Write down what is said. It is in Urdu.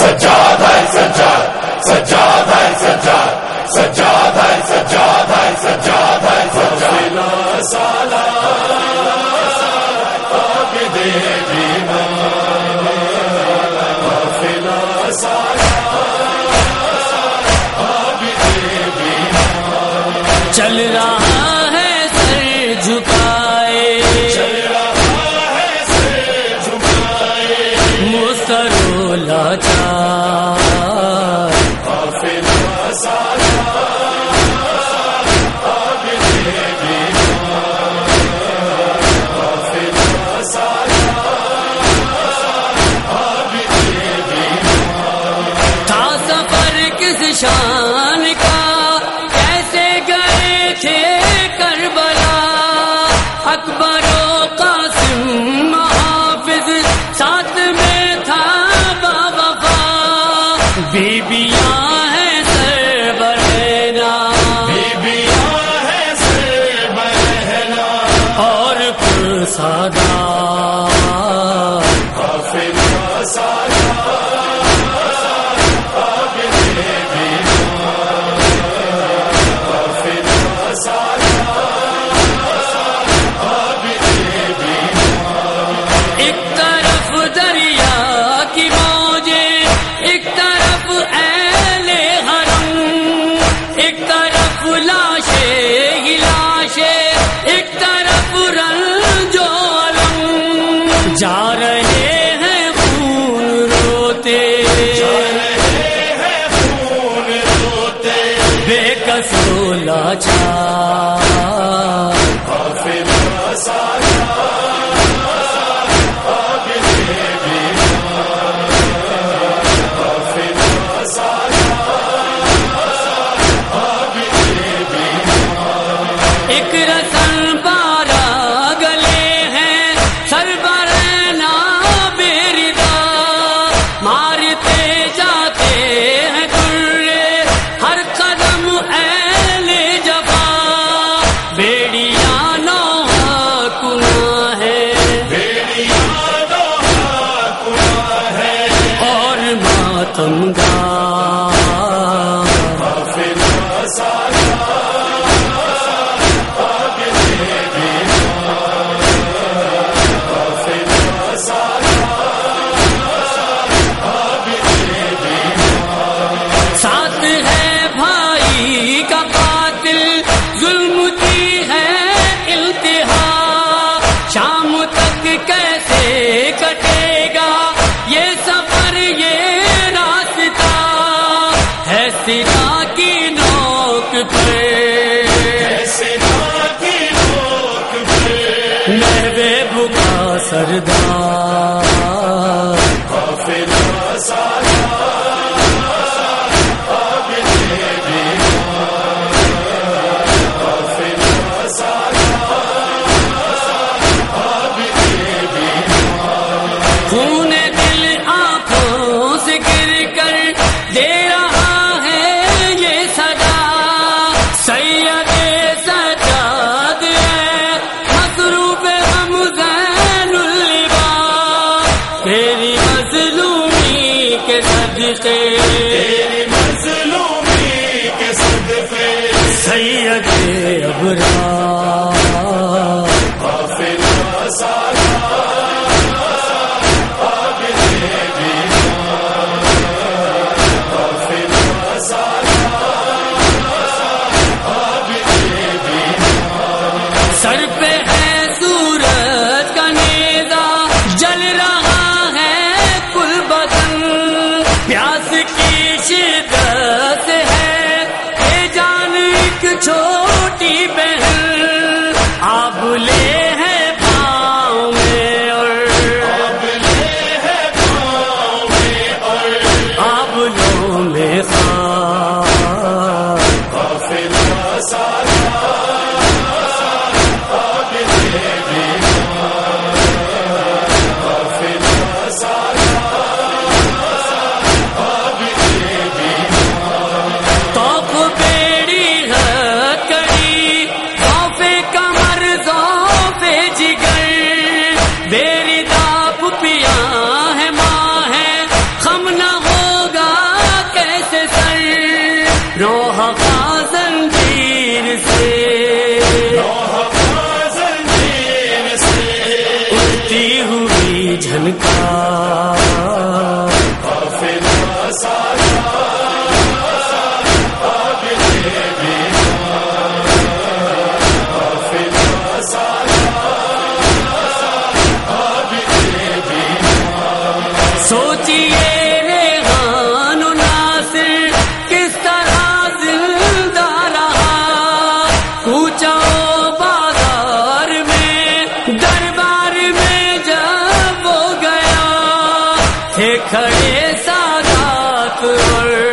سجاد ہے سجاد سجاد ہے سجاد سجاد ہے سجاد ہے سجاد ہے سجاد سالہ دے چل بیبیاں ہیں سر بہنا اور سادہ طرف لاشے، ہی لاشیں ایک طرف رنج و علم۔ جا رہے ہیں خون روتے۔ بے کسو لاچار ساتھ ہے بھائی کا قاتل ظلم کی ہے التہا۔ شام تک کیسے کٹے گا یہ سفر، یہ راستہ؟ ہے سرا کی نوک پہ۔ محبوب کا سردار۔ کے صدقے۔ نکال تھے کھڑے سادات اور